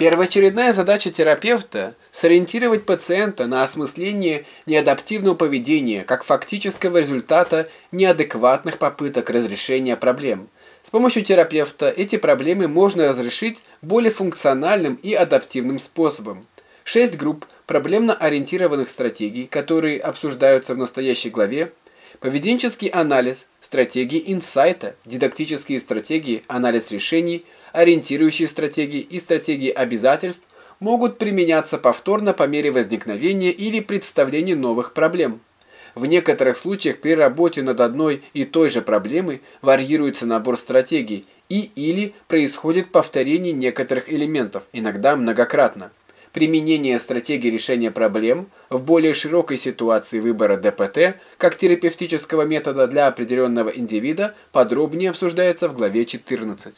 Первоочередная задача терапевта – сориентировать пациента на осмысление неадаптивного поведения как фактического результата неадекватных попыток разрешения проблем. С помощью терапевта эти проблемы можно разрешить более функциональным и адаптивным способом. Шесть групп проблемно-ориентированных стратегий, которые обсуждаются в настоящей главе, поведенческий анализ, стратегии инсайта, дидактические стратегии, анализ решений – ориентирующие стратегии и стратегии обязательств могут применяться повторно по мере возникновения или представления новых проблем. В некоторых случаях при работе над одной и той же проблемой варьируется набор стратегий и или происходит повторение некоторых элементов, иногда многократно. Применение стратегии решения проблем в более широкой ситуации выбора ДПТ как терапевтического метода для определенного индивида подробнее обсуждается в главе 14.